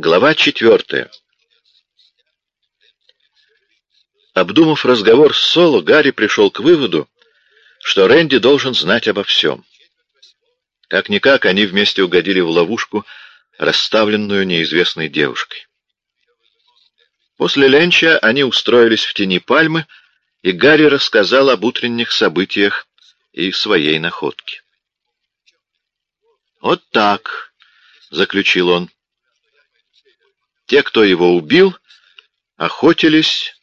Глава четвертая. Обдумав разговор с Соло, Гарри пришел к выводу, что Рэнди должен знать обо всем. Как-никак они вместе угодили в ловушку, расставленную неизвестной девушкой. После ленча они устроились в тени пальмы, и Гарри рассказал об утренних событиях и своей находке. «Вот так», — заключил он. Те, кто его убил, охотились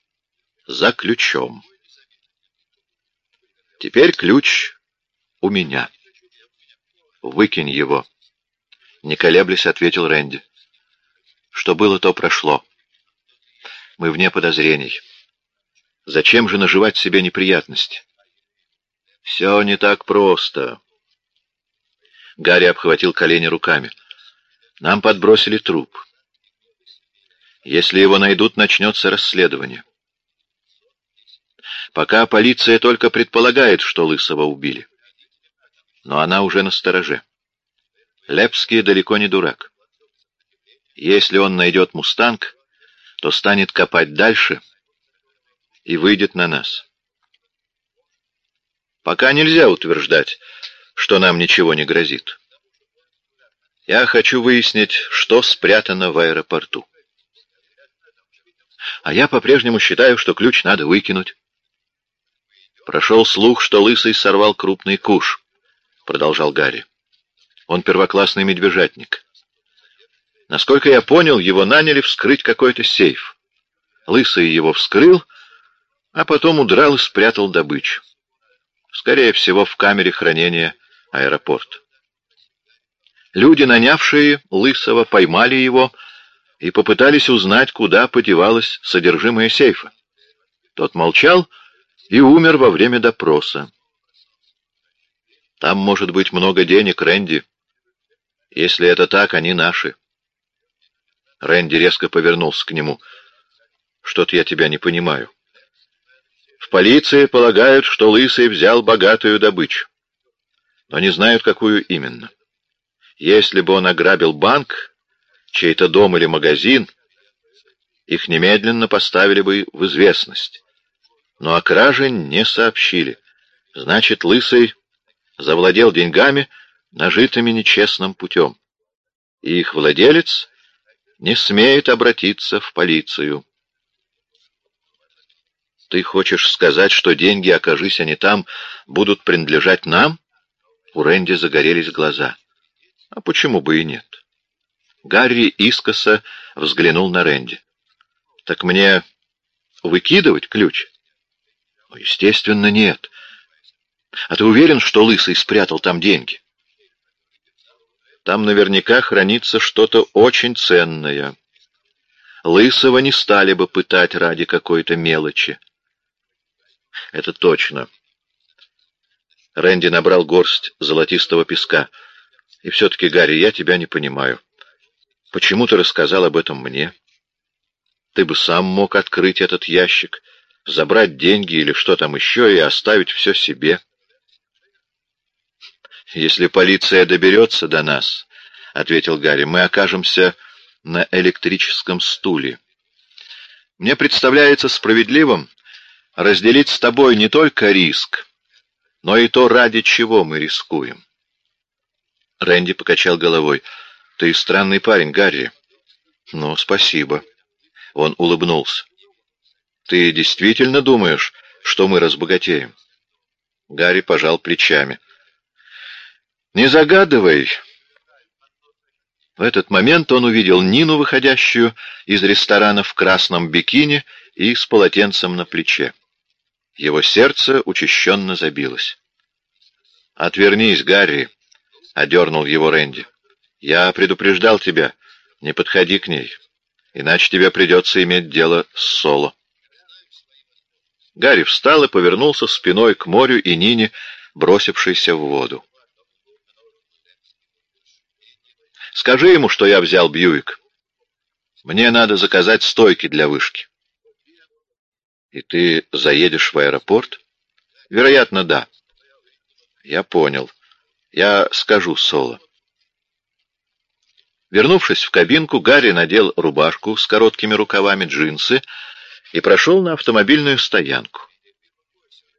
за ключом. Теперь ключ у меня. Выкинь его. Не колеблясь, ответил Рэнди. Что было, то прошло. Мы вне подозрений. Зачем же наживать себе неприятности? Все не так просто. Гарри обхватил колени руками. Нам подбросили труп. Если его найдут, начнется расследование. Пока полиция только предполагает, что Лысого убили. Но она уже на стороже. Лепский далеко не дурак. Если он найдет «Мустанг», то станет копать дальше и выйдет на нас. Пока нельзя утверждать, что нам ничего не грозит. Я хочу выяснить, что спрятано в аэропорту. А я по-прежнему считаю, что ключ надо выкинуть. Прошел слух, что Лысый сорвал крупный куш, — продолжал Гарри. Он первоклассный медвежатник. Насколько я понял, его наняли вскрыть какой-то сейф. Лысый его вскрыл, а потом удрал и спрятал добычу. Скорее всего, в камере хранения аэропорта. Люди, нанявшие Лысого, поймали его и попытались узнать, куда подевалось содержимое сейфа. Тот молчал и умер во время допроса. Там может быть много денег, Рэнди. Если это так, они наши. Рэнди резко повернулся к нему. Что-то я тебя не понимаю. В полиции полагают, что Лысый взял богатую добычу, но не знают, какую именно. Если бы он ограбил банк, чей-то дом или магазин, их немедленно поставили бы в известность. Но о краже не сообщили. Значит, Лысый завладел деньгами, нажитыми нечестным путем. И их владелец не смеет обратиться в полицию. Ты хочешь сказать, что деньги, окажись они там, будут принадлежать нам? У Рэнди загорелись глаза. А почему бы и нет? Гарри искоса взглянул на Рэнди. «Так мне выкидывать ключ?» ну, «Естественно, нет. А ты уверен, что Лысый спрятал там деньги?» «Там наверняка хранится что-то очень ценное. Лысого не стали бы пытать ради какой-то мелочи». «Это точно». Рэнди набрал горсть золотистого песка. «И все-таки, Гарри, я тебя не понимаю. Почему ты рассказал об этом мне? Ты бы сам мог открыть этот ящик, забрать деньги или что там еще и оставить все себе. Если полиция доберется до нас, — ответил Гарри, — мы окажемся на электрическом стуле. Мне представляется справедливым разделить с тобой не только риск, но и то, ради чего мы рискуем. Рэнди покачал головой — «Ты странный парень, Гарри». «Ну, спасибо». Он улыбнулся. «Ты действительно думаешь, что мы разбогатеем?» Гарри пожал плечами. «Не загадывай». В этот момент он увидел Нину, выходящую из ресторана в красном бикини и с полотенцем на плече. Его сердце учащенно забилось. «Отвернись, Гарри», — одернул его Рэнди. Я предупреждал тебя, не подходи к ней, иначе тебе придется иметь дело с Соло. Гарри встал и повернулся спиной к морю и Нине, бросившейся в воду. «Скажи ему, что я взял Бьюик. Мне надо заказать стойки для вышки». «И ты заедешь в аэропорт?» «Вероятно, да». «Я понял. Я скажу Соло». Вернувшись в кабинку, Гарри надел рубашку с короткими рукавами, джинсы и прошел на автомобильную стоянку.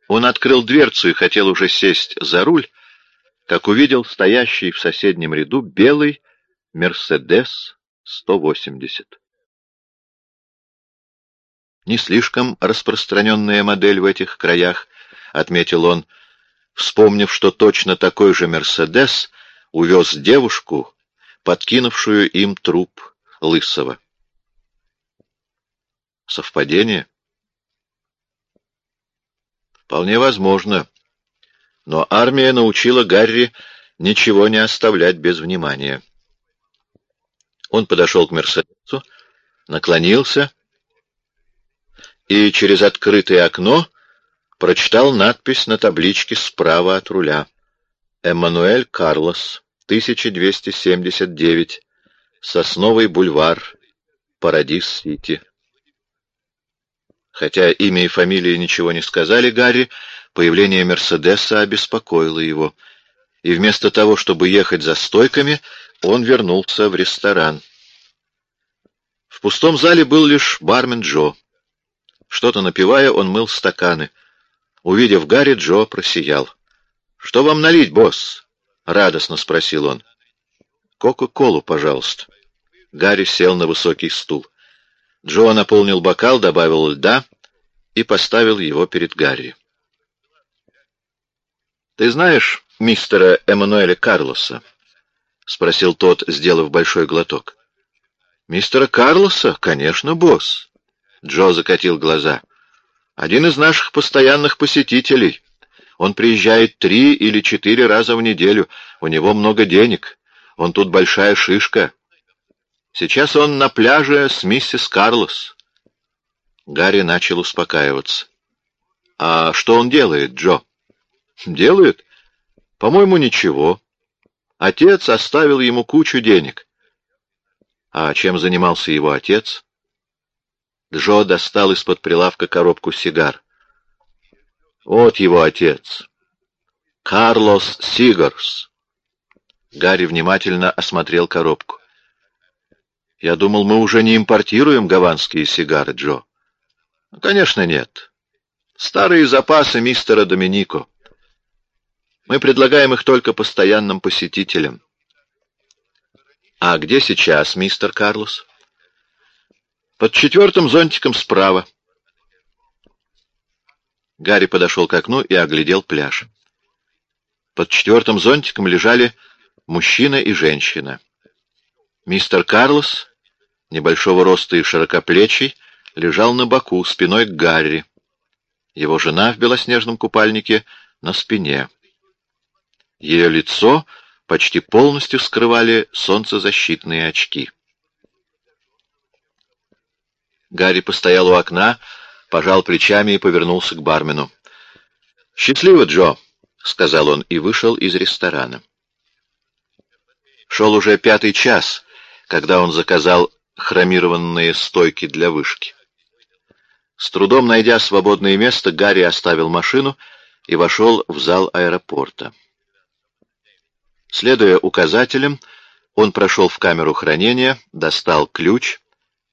Он открыл дверцу и хотел уже сесть за руль, как увидел стоящий в соседнем ряду белый «Мерседес 180». Не слишком распространенная модель в этих краях, отметил он, вспомнив, что точно такой же «Мерседес» увез девушку, подкинувшую им труп Лысого. Совпадение? Вполне возможно. Но армия научила Гарри ничего не оставлять без внимания. Он подошел к Мерседесу, наклонился и через открытое окно прочитал надпись на табличке справа от руля. «Эммануэль Карлос, 1279, Сосновый бульвар, Парадис-Сити». Хотя имя и фамилия ничего не сказали Гарри, появление Мерседеса обеспокоило его, и вместо того, чтобы ехать за стойками, он вернулся в ресторан. В пустом зале был лишь бармен Джо. Что-то напивая, он мыл стаканы. Увидев Гарри, Джо просиял. «Что вам налить, босс?» — радостно спросил он. «Кока-колу, пожалуйста». Гарри сел на высокий стул. Джо наполнил бокал, добавил льда и поставил его перед Гарри. «Ты знаешь мистера Эммануэля Карлоса?» — спросил тот, сделав большой глоток. «Мистера Карлоса? Конечно, босс». Джо закатил глаза. «Один из наших постоянных посетителей. Он приезжает три или четыре раза в неделю. У него много денег. Он тут большая шишка. Сейчас он на пляже с миссис Карлос». Гарри начал успокаиваться. «А что он делает, Джо?» «Делает? По-моему, ничего. Отец оставил ему кучу денег». «А чем занимался его отец?» Джо достал из-под прилавка коробку сигар. Вот его отец. Карлос Сигарс. Гарри внимательно осмотрел коробку. Я думал, мы уже не импортируем гаванские сигары, Джо. Конечно, нет. Старые запасы мистера Доминико. Мы предлагаем их только постоянным посетителям. А где сейчас мистер Карлос? Под четвертым зонтиком справа. Гарри подошел к окну и оглядел пляж. Под четвертым зонтиком лежали мужчина и женщина. Мистер Карлос, небольшого роста и широкоплечий, лежал на боку, спиной к Гарри. Его жена в белоснежном купальнике на спине. Ее лицо почти полностью скрывали солнцезащитные очки. Гарри постоял у окна, пожал плечами и повернулся к бармену. «Счастливо, Джо!» — сказал он и вышел из ресторана. Шел уже пятый час, когда он заказал хромированные стойки для вышки. С трудом найдя свободное место, Гарри оставил машину и вошел в зал аэропорта. Следуя указателям, он прошел в камеру хранения, достал ключ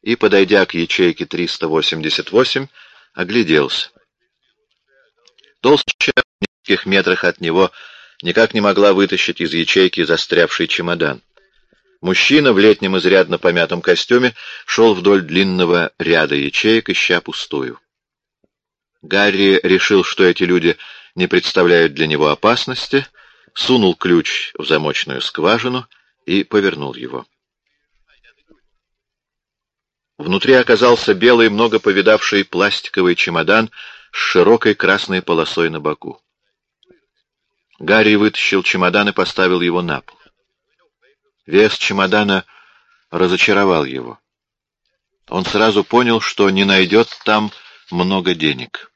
и, подойдя к ячейке 388, огляделся. Толстая в нескольких метрах от него никак не могла вытащить из ячейки застрявший чемодан. Мужчина в летнем изрядно помятом костюме шел вдоль длинного ряда ячеек, ища пустую. Гарри решил, что эти люди не представляют для него опасности, сунул ключ в замочную скважину и повернул его. Внутри оказался белый, много повидавший пластиковый чемодан с широкой красной полосой на боку. Гарри вытащил чемодан и поставил его на пол. Вес чемодана разочаровал его. Он сразу понял, что не найдет там много денег.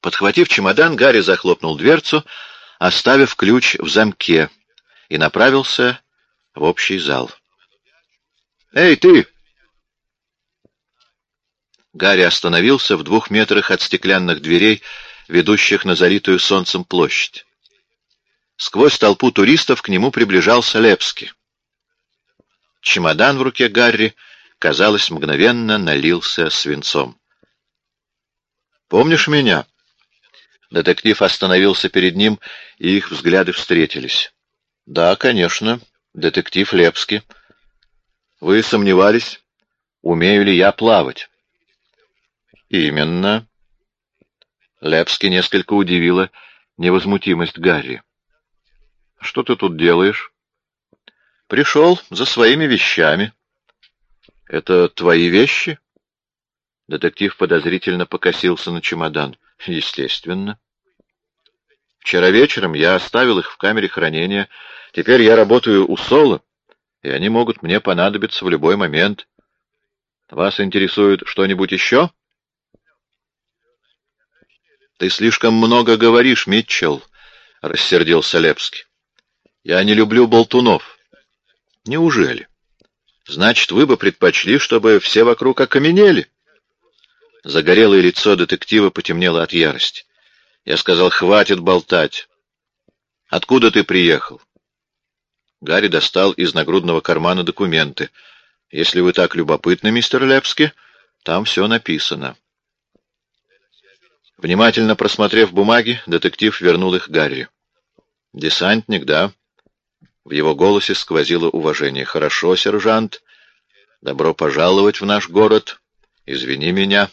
Подхватив чемодан, Гарри захлопнул дверцу, оставив ключ в замке, и направился в общий зал. «Эй, ты!» Гарри остановился в двух метрах от стеклянных дверей, ведущих на залитую солнцем площадь. Сквозь толпу туристов к нему приближался Лепский. Чемодан в руке Гарри, казалось, мгновенно налился свинцом. «Помнишь меня?» Детектив остановился перед ним, и их взгляды встретились. «Да, конечно, детектив Лепский. Вы сомневались, умею ли я плавать?» «Именно». Лепский несколько удивила невозмутимость Гарри. «Что ты тут делаешь?» «Пришел за своими вещами». «Это твои вещи?» Детектив подозрительно покосился на чемодан. «Естественно». «Вчера вечером я оставил их в камере хранения. Теперь я работаю у Соло, и они могут мне понадобиться в любой момент. Вас интересует что-нибудь еще?» «Ты слишком много говоришь, Митчелл», — рассердился Лепский. «Я не люблю болтунов». «Неужели? Значит, вы бы предпочли, чтобы все вокруг окаменели?» Загорелое лицо детектива потемнело от ярости. Я сказал, хватит болтать. «Откуда ты приехал?» Гарри достал из нагрудного кармана документы. «Если вы так любопытны, мистер Лепски, там все написано». Внимательно просмотрев бумаги, детектив вернул их Гарри. «Десантник, да?» В его голосе сквозило уважение. «Хорошо, сержант. Добро пожаловать в наш город. Извини меня.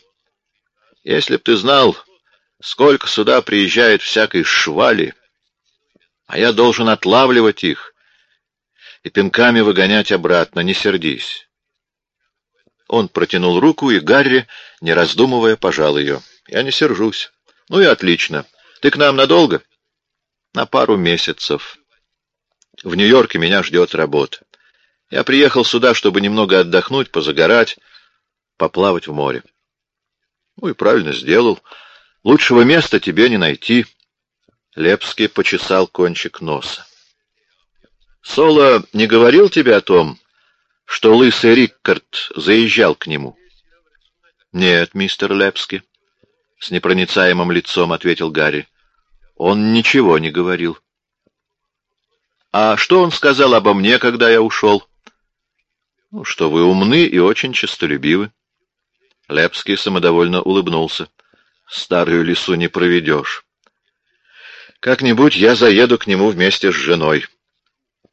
Если б ты знал, сколько сюда приезжает всякой швали, а я должен отлавливать их и пинками выгонять обратно, не сердись». Он протянул руку, и Гарри, не раздумывая, пожал ее. Я не сержусь. Ну и отлично. Ты к нам надолго? На пару месяцев. В Нью-Йорке меня ждет работа. Я приехал сюда, чтобы немного отдохнуть, позагорать, поплавать в море. Ну и правильно сделал. Лучшего места тебе не найти. Лепский почесал кончик носа. Соло не говорил тебе о том, что лысый Риккард заезжал к нему? Нет, мистер Лепский. — с непроницаемым лицом ответил Гарри. «Он ничего не говорил». «А что он сказал обо мне, когда я ушел?» «Ну, что вы умны и очень честолюбивы». Лепский самодовольно улыбнулся. «Старую лису не проведешь. Как-нибудь я заеду к нему вместе с женой.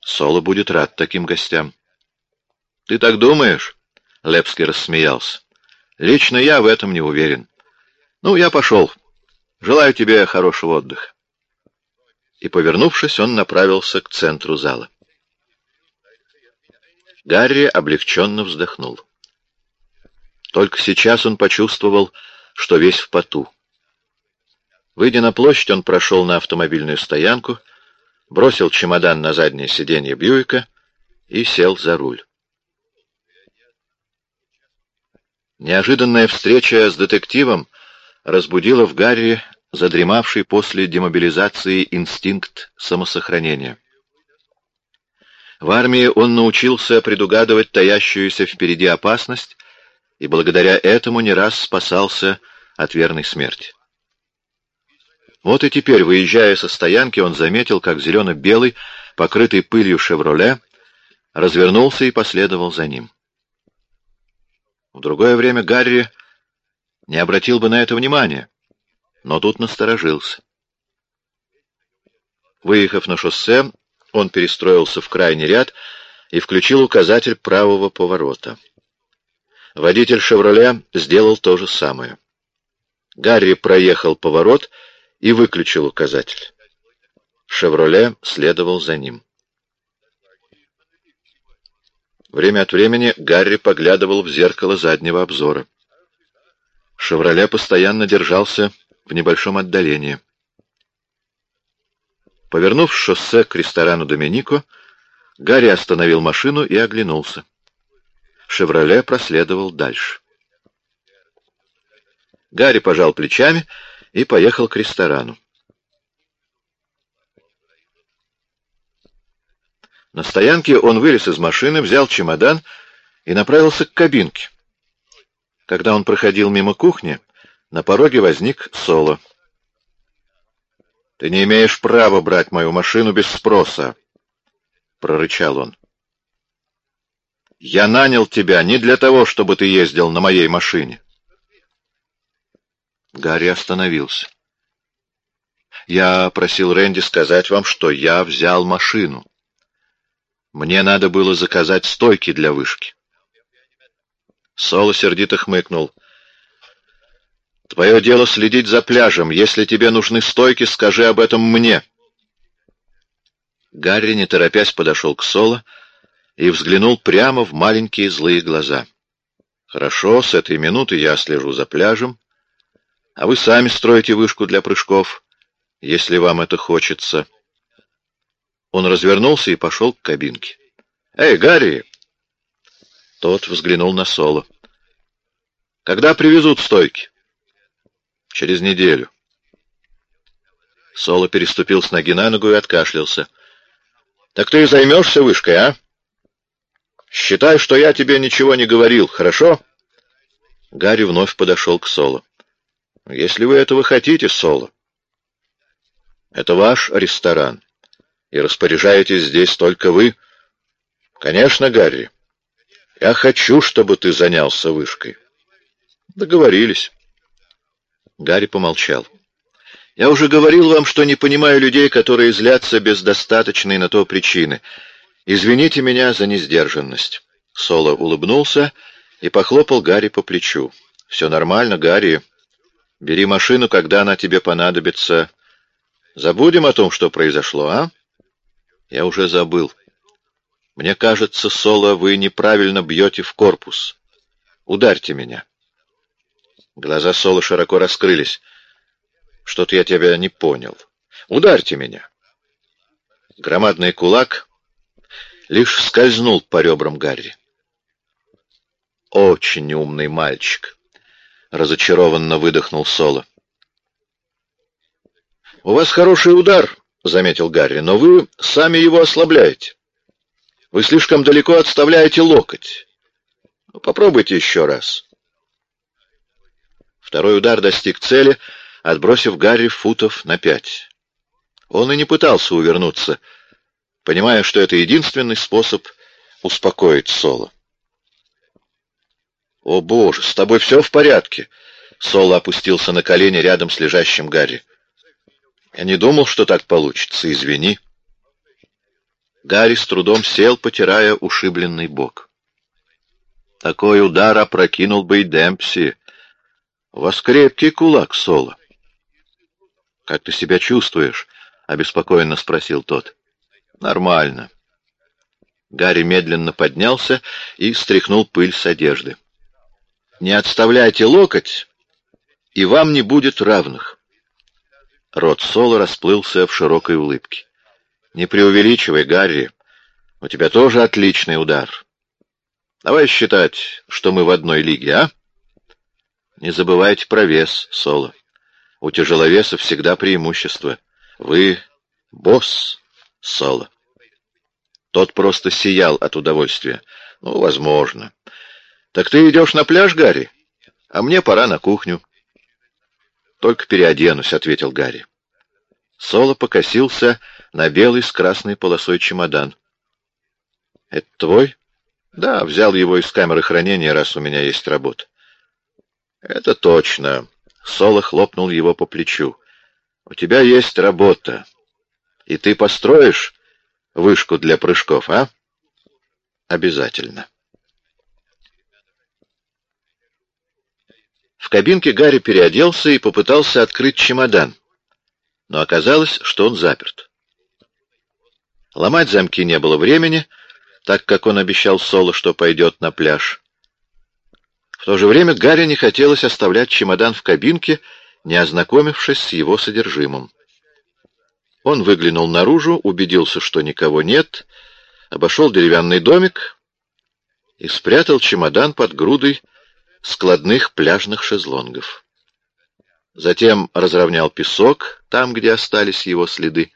Соло будет рад таким гостям». «Ты так думаешь?» — Лепский рассмеялся. «Лично я в этом не уверен». «Ну, я пошел. Желаю тебе хорошего отдыха». И, повернувшись, он направился к центру зала. Гарри облегченно вздохнул. Только сейчас он почувствовал, что весь в поту. Выйдя на площадь, он прошел на автомобильную стоянку, бросил чемодан на заднее сиденье Бьюика и сел за руль. Неожиданная встреча с детективом разбудила в Гарри задремавший после демобилизации инстинкт самосохранения. В армии он научился предугадывать таящуюся впереди опасность и благодаря этому не раз спасался от верной смерти. Вот и теперь, выезжая со стоянки, он заметил, как зелено-белый, покрытый пылью «Шевроле», развернулся и последовал за ним. В другое время Гарри не обратил бы на это внимания, но тут насторожился. Выехав на шоссе, он перестроился в крайний ряд и включил указатель правого поворота. Водитель «Шевроле» сделал то же самое. Гарри проехал поворот и выключил указатель. «Шевроле» следовал за ним. Время от времени Гарри поглядывал в зеркало заднего обзора. «Шевроле» постоянно держался в небольшом отдалении. Повернув шоссе к ресторану «Доминико», Гарри остановил машину и оглянулся. «Шевроле» проследовал дальше. Гарри пожал плечами и поехал к ресторану. На стоянке он вылез из машины, взял чемодан и направился к кабинке. Когда он проходил мимо кухни, на пороге возник Соло. Ты не имеешь права брать мою машину без спроса, — прорычал он. Я нанял тебя не для того, чтобы ты ездил на моей машине. Гарри остановился. Я просил Рэнди сказать вам, что я взял машину. Мне надо было заказать стойки для вышки. Соло сердито хмыкнул. Твое дело следить за пляжем. Если тебе нужны стойки, скажи об этом мне. Гарри, не торопясь, подошел к Соло и взглянул прямо в маленькие злые глаза. Хорошо, с этой минуты я слежу за пляжем, а вы сами строите вышку для прыжков, если вам это хочется. Он развернулся и пошел к кабинке. «Эй, Гарри!» Тот взглянул на Соло. «Когда привезут стойки?» «Через неделю». Соло переступил с ноги на ногу и откашлялся. «Так ты и займешься вышкой, а? Считай, что я тебе ничего не говорил, хорошо?» Гарри вновь подошел к Соло. «Если вы этого хотите, Соло, это ваш ресторан, и распоряжаетесь здесь только вы. Конечно, Гарри, я хочу, чтобы ты занялся вышкой. Договорились. Гарри помолчал. Я уже говорил вам, что не понимаю людей, которые злятся без достаточной на то причины. Извините меня за несдержанность. Соло улыбнулся и похлопал Гарри по плечу. Все нормально, Гарри. Бери машину, когда она тебе понадобится. Забудем о том, что произошло, а? Я уже забыл. Мне кажется, Соло, вы неправильно бьете в корпус. Ударьте меня. Глаза Соло широко раскрылись. Что-то я тебя не понял. Ударьте меня. Громадный кулак лишь скользнул по ребрам Гарри. Очень умный мальчик. Разочарованно выдохнул Соло. «У вас хороший удар», — заметил Гарри, — «но вы сами его ослабляете». Вы слишком далеко отставляете локоть. Ну, попробуйте еще раз. Второй удар достиг цели, отбросив Гарри футов на пять. Он и не пытался увернуться, понимая, что это единственный способ успокоить Соло. «О, Боже, с тобой все в порядке!» Соло опустился на колени рядом с лежащим Гарри. «Я не думал, что так получится. Извини». Гарри с трудом сел, потирая ушибленный бок. Такой удар опрокинул бы и Демпси. У вас крепкий кулак, Соло. Как ты себя чувствуешь? обеспокоенно спросил тот. Нормально. Гарри медленно поднялся и стряхнул пыль с одежды. Не отставляйте локоть, и вам не будет равных. Рот Соло расплылся в широкой улыбке. Не преувеличивай, Гарри. У тебя тоже отличный удар. Давай считать, что мы в одной лиге, а? Не забывайте про вес, Соло. У тяжеловеса всегда преимущество. Вы босс, Соло. Тот просто сиял от удовольствия. Ну, возможно. Так ты идешь на пляж, Гарри? А мне пора на кухню. Только переоденусь, — ответил Гарри. Соло покосился на белый с красной полосой чемодан. «Это твой?» «Да, взял его из камеры хранения, раз у меня есть работа». «Это точно». Соло хлопнул его по плечу. «У тебя есть работа. И ты построишь вышку для прыжков, а?» «Обязательно». В кабинке Гарри переоделся и попытался открыть чемодан, но оказалось, что он заперт. Ломать замки не было времени, так как он обещал Соло, что пойдет на пляж. В то же время Гарри не хотелось оставлять чемодан в кабинке, не ознакомившись с его содержимым. Он выглянул наружу, убедился, что никого нет, обошел деревянный домик и спрятал чемодан под грудой складных пляжных шезлонгов. Затем разровнял песок там, где остались его следы,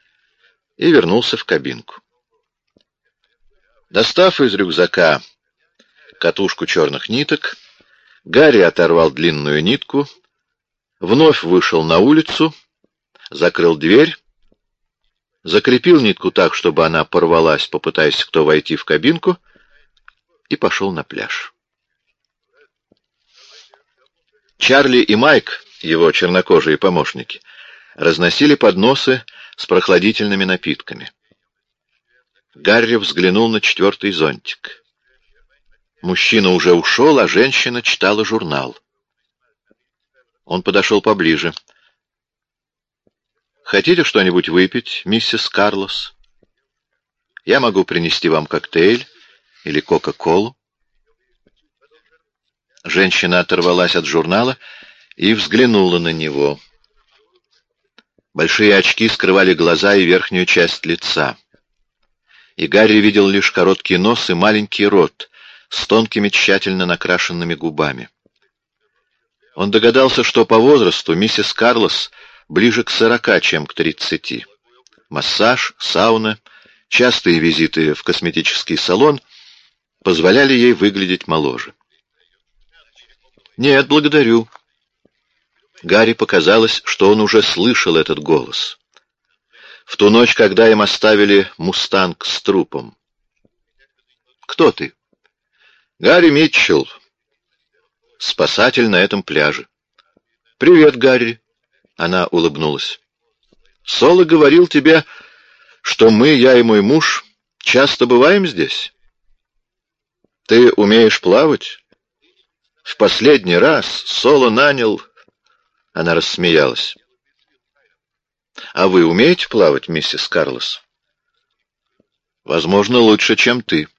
и вернулся в кабинку. Достав из рюкзака катушку черных ниток, Гарри оторвал длинную нитку, вновь вышел на улицу, закрыл дверь закрепил нитку так, чтобы она порвалась, попытаясь кто войти в кабинку, и пошел на пляж. Чарли и Майк, его чернокожие помощники, разносили подносы с прохладительными напитками. Гарри взглянул на четвертый зонтик. Мужчина уже ушел, а женщина читала журнал. Он подошел поближе. «Хотите что-нибудь выпить, миссис Карлос? Я могу принести вам коктейль или кока-колу». Женщина оторвалась от журнала и взглянула на него. Большие очки скрывали глаза и верхнюю часть лица. И Гарри видел лишь короткий нос и маленький рот с тонкими тщательно накрашенными губами. Он догадался, что по возрасту миссис Карлос ближе к сорока, чем к тридцати. Массаж, сауна, частые визиты в косметический салон позволяли ей выглядеть моложе. «Нет, благодарю». Гарри показалось, что он уже слышал этот голос. В ту ночь, когда им оставили «Мустанг» с трупом. «Кто ты?» «Гарри Митчелл, спасатель на этом пляже». «Привет, Гарри», — она улыбнулась. «Соло говорил тебе, что мы, я и мой муж, часто бываем здесь. Ты умеешь плавать?» В последний раз Соло нанял... Она рассмеялась. «А вы умеете плавать, миссис Карлос?» «Возможно, лучше, чем ты».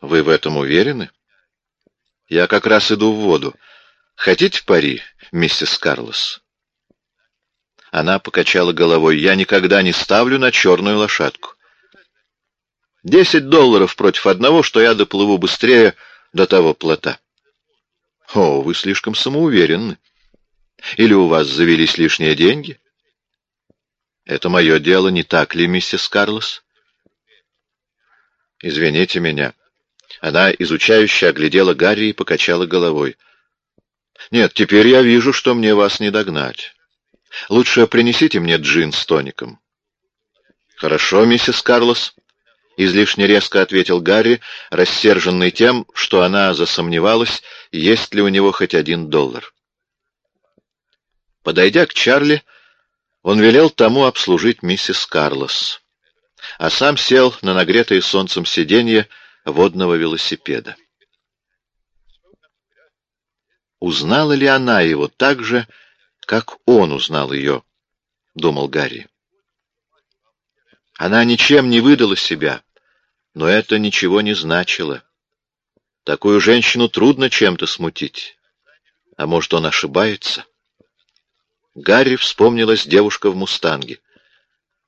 «Вы в этом уверены?» «Я как раз иду в воду. Хотите пари, миссис Карлос?» Она покачала головой. «Я никогда не ставлю на черную лошадку. Десять долларов против одного, что я доплыву быстрее до того плота». О, вы слишком самоуверенны. Или у вас завелись лишние деньги? Это мое дело, не так ли, миссис Карлос? Извините меня. Она изучающе оглядела Гарри и покачала головой. Нет, теперь я вижу, что мне вас не догнать. Лучше принесите мне джин с тоником. Хорошо, миссис Карлос. — излишне резко ответил Гарри, рассерженный тем, что она засомневалась, есть ли у него хоть один доллар. Подойдя к Чарли, он велел тому обслужить миссис Карлос, а сам сел на нагретое солнцем сиденье водного велосипеда. Узнала ли она его так же, как он узнал ее, — думал Гарри. Она ничем не выдала себя, но это ничего не значило. Такую женщину трудно чем-то смутить. А может, он ошибается? Гарри вспомнилась девушка в «Мустанге».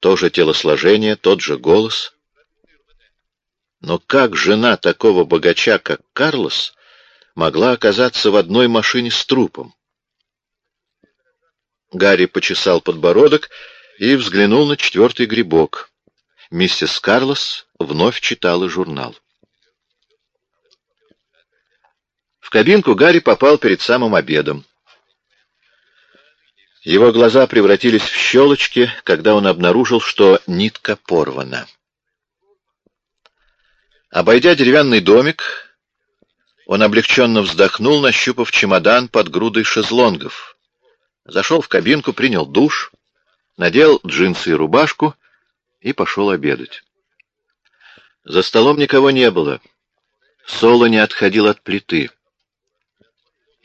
То же телосложение, тот же голос. Но как жена такого богача, как Карлос, могла оказаться в одной машине с трупом? Гарри почесал подбородок и взглянул на четвертый грибок. Миссис Карлос вновь читала журнал. В кабинку Гарри попал перед самым обедом. Его глаза превратились в щелочки, когда он обнаружил, что нитка порвана. Обойдя деревянный домик, он облегченно вздохнул, нащупав чемодан под грудой шезлонгов. Зашел в кабинку, принял душ, надел джинсы и рубашку и пошел обедать. За столом никого не было. Соло не отходил от плиты.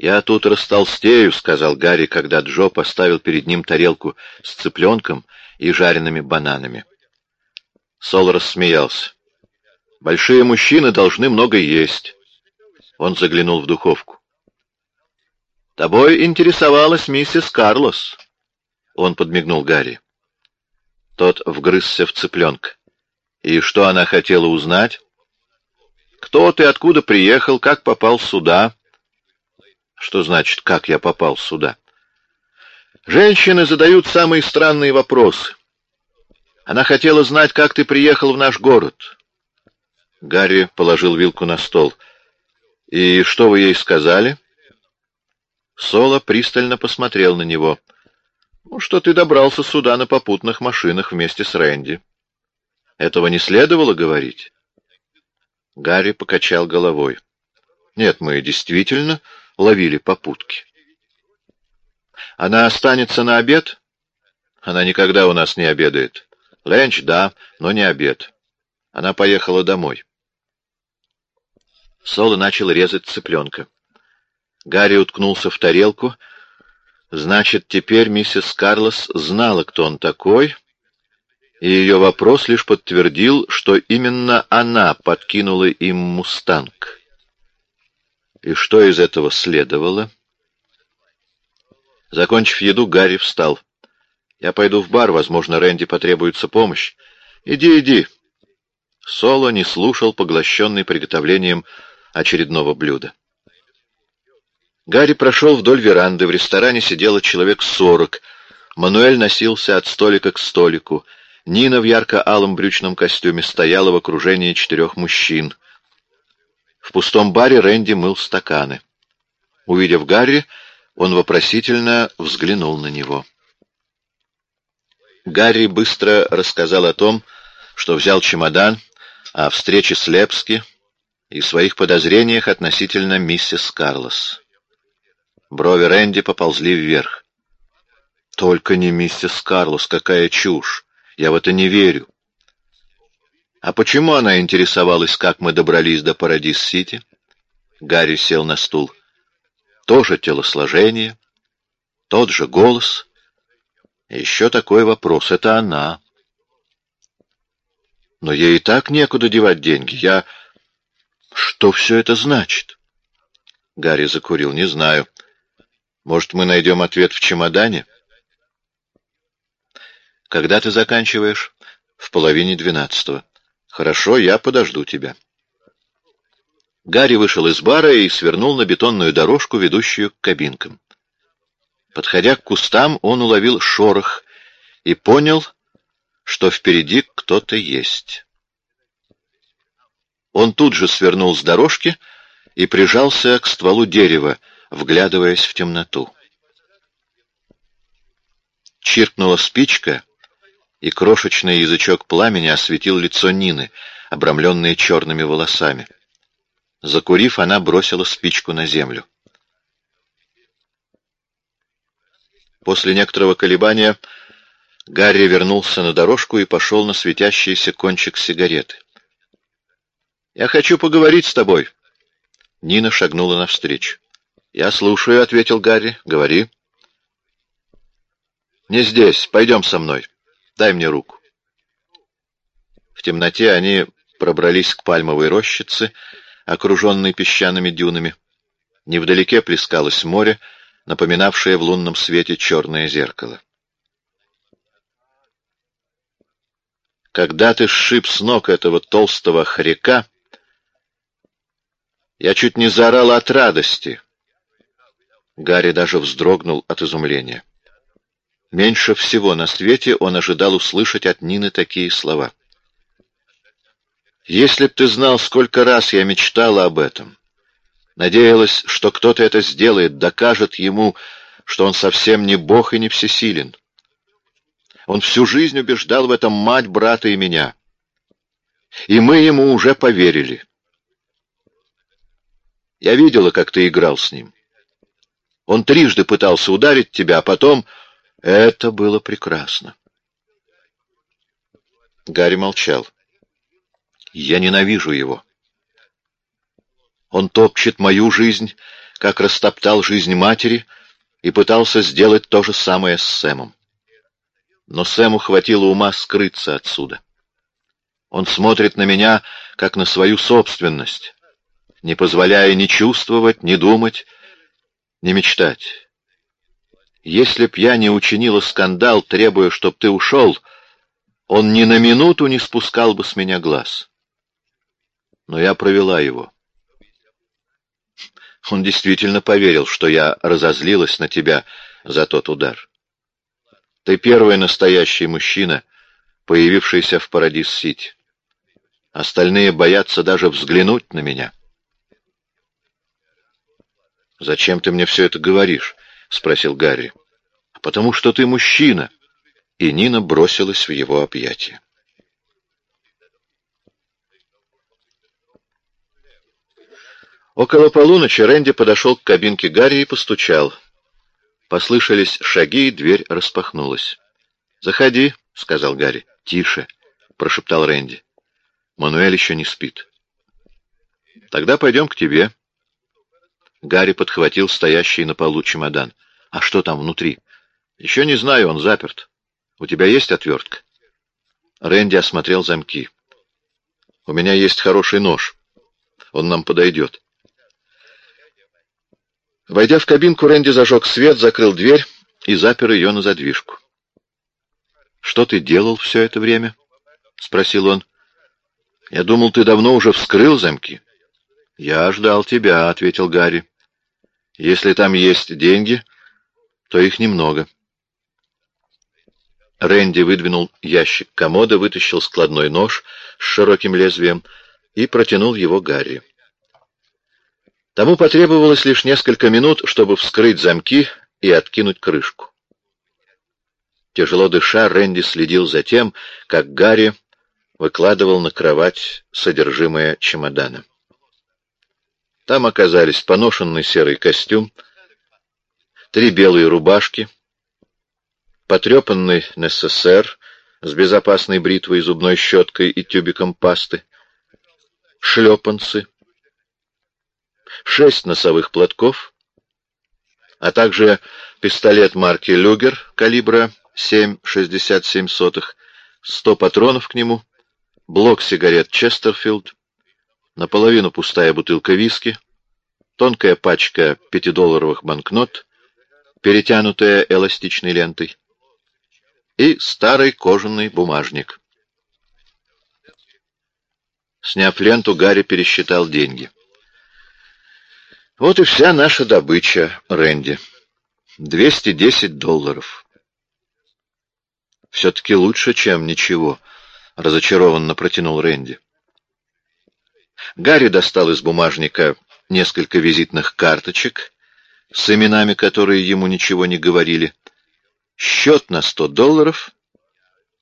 «Я тут растолстею», — сказал Гарри, когда Джо поставил перед ним тарелку с цыпленком и жареными бананами. Сол рассмеялся. «Большие мужчины должны много есть». Он заглянул в духовку. «Тобой интересовалась миссис Карлос», — он подмигнул Гарри. Тот вгрызся в цыпленка. И что она хотела узнать? Кто ты, откуда приехал, как попал сюда? Что значит, как я попал сюда? Женщины задают самые странные вопросы. Она хотела знать, как ты приехал в наш город. Гарри положил вилку на стол. И что вы ей сказали? Соло пристально посмотрел на него. Ну, что ты добрался сюда на попутных машинах вместе с Рэнди. Этого не следовало говорить. Гарри покачал головой. Нет, мы действительно ловили попутки. Она останется на обед? Она никогда у нас не обедает. Ленч, да, но не обед. Она поехала домой. Соло начал резать цыпленка. Гарри уткнулся в тарелку. Значит, теперь миссис Карлос знала, кто он такой, и ее вопрос лишь подтвердил, что именно она подкинула им «Мустанг». И что из этого следовало? Закончив еду, Гарри встал. «Я пойду в бар, возможно, Рэнди потребуется помощь. Иди, иди». Соло не слушал, поглощенный приготовлением очередного блюда. Гарри прошел вдоль веранды. В ресторане сидело человек сорок. Мануэль носился от столика к столику. Нина в ярко-алом брючном костюме стояла в окружении четырех мужчин. В пустом баре Рэнди мыл стаканы. Увидев Гарри, он вопросительно взглянул на него. Гарри быстро рассказал о том, что взял чемодан, о встрече с Лепски и своих подозрениях относительно миссис Карлос. Брови Рэнди поползли вверх. «Только не миссис Карлос, какая чушь! Я в это не верю!» «А почему она интересовалась, как мы добрались до Парадис-Сити?» Гарри сел на стул. «То же телосложение, тот же голос. Еще такой вопрос. Это она. Но ей и так некуда девать деньги. Я... Что все это значит?» Гарри закурил. «Не знаю. Может, мы найдем ответ в чемодане? Когда ты заканчиваешь? В половине двенадцатого. Хорошо, я подожду тебя. Гарри вышел из бара и свернул на бетонную дорожку, ведущую к кабинкам. Подходя к кустам, он уловил шорох и понял, что впереди кто-то есть. Он тут же свернул с дорожки и прижался к стволу дерева, вглядываясь в темноту. Чиркнула спичка, и крошечный язычок пламени осветил лицо Нины, обрамленное черными волосами. Закурив, она бросила спичку на землю. После некоторого колебания Гарри вернулся на дорожку и пошел на светящийся кончик сигареты. «Я хочу поговорить с тобой». Нина шагнула навстречу. «Я слушаю», — ответил Гарри. «Говори». «Не здесь. Пойдем со мной. Дай мне руку». В темноте они пробрались к пальмовой рощице, окруженной песчаными дюнами. Невдалеке плескалось море, напоминавшее в лунном свете черное зеркало. Когда ты сшиб с ног этого толстого хряка, я чуть не заорал от радости, Гарри даже вздрогнул от изумления. Меньше всего на свете он ожидал услышать от Нины такие слова. «Если б ты знал, сколько раз я мечтала об этом, надеялась, что кто-то это сделает, докажет ему, что он совсем не бог и не всесилен. Он всю жизнь убеждал в этом мать, брата и меня. И мы ему уже поверили. Я видела, как ты играл с ним. Он трижды пытался ударить тебя, а потом... Это было прекрасно. Гарри молчал. Я ненавижу его. Он топчет мою жизнь, как растоптал жизнь матери, и пытался сделать то же самое с Сэмом. Но Сэму хватило ума скрыться отсюда. Он смотрит на меня, как на свою собственность, не позволяя ни чувствовать, ни думать, не мечтать. Если б я не учинила скандал, требуя, чтоб ты ушел, он ни на минуту не спускал бы с меня глаз. Но я провела его. Он действительно поверил, что я разозлилась на тебя за тот удар. Ты первый настоящий мужчина, появившийся в Парадис-Сити. Остальные боятся даже взглянуть на меня. «Зачем ты мне все это говоришь?» — спросил Гарри. потому что ты мужчина!» И Нина бросилась в его объятия. Около полуночи Рэнди подошел к кабинке Гарри и постучал. Послышались шаги, и дверь распахнулась. «Заходи», — сказал Гарри. «Тише», — прошептал Рэнди. «Мануэль еще не спит». «Тогда пойдем к тебе». Гарри подхватил стоящий на полу чемодан. «А что там внутри?» «Еще не знаю, он заперт. У тебя есть отвертка?» Рэнди осмотрел замки. «У меня есть хороший нож. Он нам подойдет». Войдя в кабинку, Рэнди зажег свет, закрыл дверь и запер ее на задвижку. «Что ты делал все это время?» — спросил он. «Я думал, ты давно уже вскрыл замки». «Я ждал тебя», — ответил Гарри. «Если там есть деньги, то их немного». Рэнди выдвинул ящик комода, вытащил складной нож с широким лезвием и протянул его Гарри. Тому потребовалось лишь несколько минут, чтобы вскрыть замки и откинуть крышку. Тяжело дыша, Рэнди следил за тем, как Гарри выкладывал на кровать содержимое чемодана. Там оказались поношенный серый костюм, три белые рубашки, потрепанный НССР с безопасной бритвой, зубной щеткой и тюбиком пасты, шлепанцы, шесть носовых платков, а также пистолет марки «Люгер» калибра 7,67, 100 патронов к нему, блок сигарет «Честерфилд», наполовину пустая бутылка виски, тонкая пачка пятидолларовых банкнот, перетянутая эластичной лентой, и старый кожаный бумажник. Сняв ленту, Гарри пересчитал деньги. Вот и вся наша добыча, Рэнди. 210 долларов. Все-таки лучше, чем ничего, разочарованно протянул Рэнди. Гарри достал из бумажника несколько визитных карточек с именами, которые ему ничего не говорили, счет на 100 долларов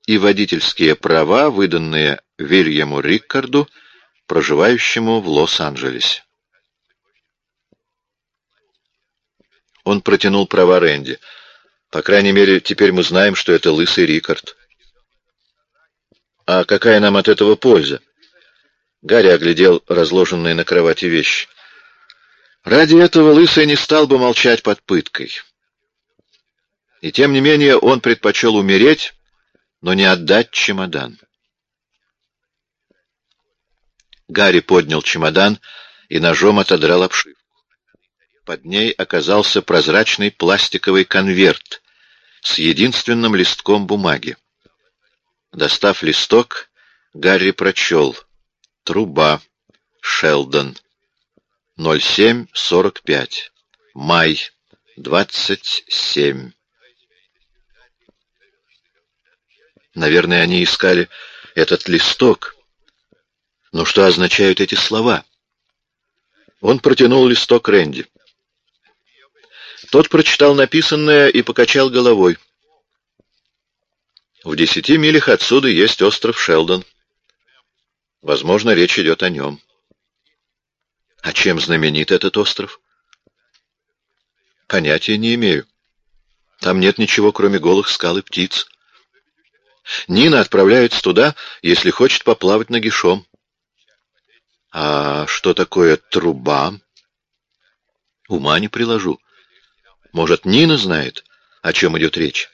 и водительские права, выданные Вильяму Риккарду, проживающему в Лос-Анджелесе. Он протянул права Рэнди. По крайней мере, теперь мы знаем, что это лысый Рикард. А какая нам от этого польза? Гарри оглядел разложенные на кровати вещи. Ради этого лысый не стал бы молчать под пыткой. И тем не менее он предпочел умереть, но не отдать чемодан. Гарри поднял чемодан и ножом отодрал обшивку. Под ней оказался прозрачный пластиковый конверт с единственным листком бумаги. Достав листок, Гарри прочел. Труба. Шелдон. 07.45. Май. 27. Наверное, они искали этот листок. Но что означают эти слова? Он протянул листок Рэнди. Тот прочитал написанное и покачал головой. В десяти милях отсюда есть остров Шелдон. Возможно, речь идет о нем. А чем знаменит этот остров? Понятия не имею. Там нет ничего, кроме голых скал и птиц. Нина отправляется туда, если хочет поплавать нагишом. А что такое труба? Ума не приложу. Может, Нина знает, о чем идет речь?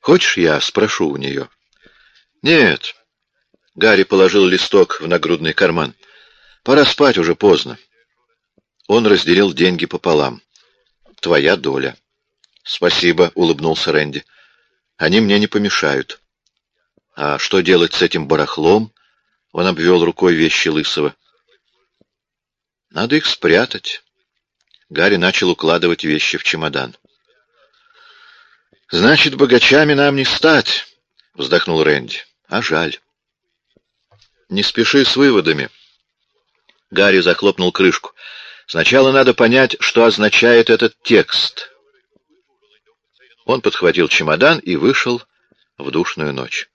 Хочешь, я спрошу у нее? Нет. Гарри положил листок в нагрудный карман. Пора спать, уже поздно. Он разделил деньги пополам. Твоя доля. Спасибо, улыбнулся Рэнди. Они мне не помешают. А что делать с этим барахлом? Он обвел рукой вещи Лысого. Надо их спрятать. Гарри начал укладывать вещи в чемодан. «Значит, богачами нам не стать», — вздохнул Рэнди. «А жаль». «Не спеши с выводами». Гарри захлопнул крышку. «Сначала надо понять, что означает этот текст». Он подхватил чемодан и вышел в душную ночь.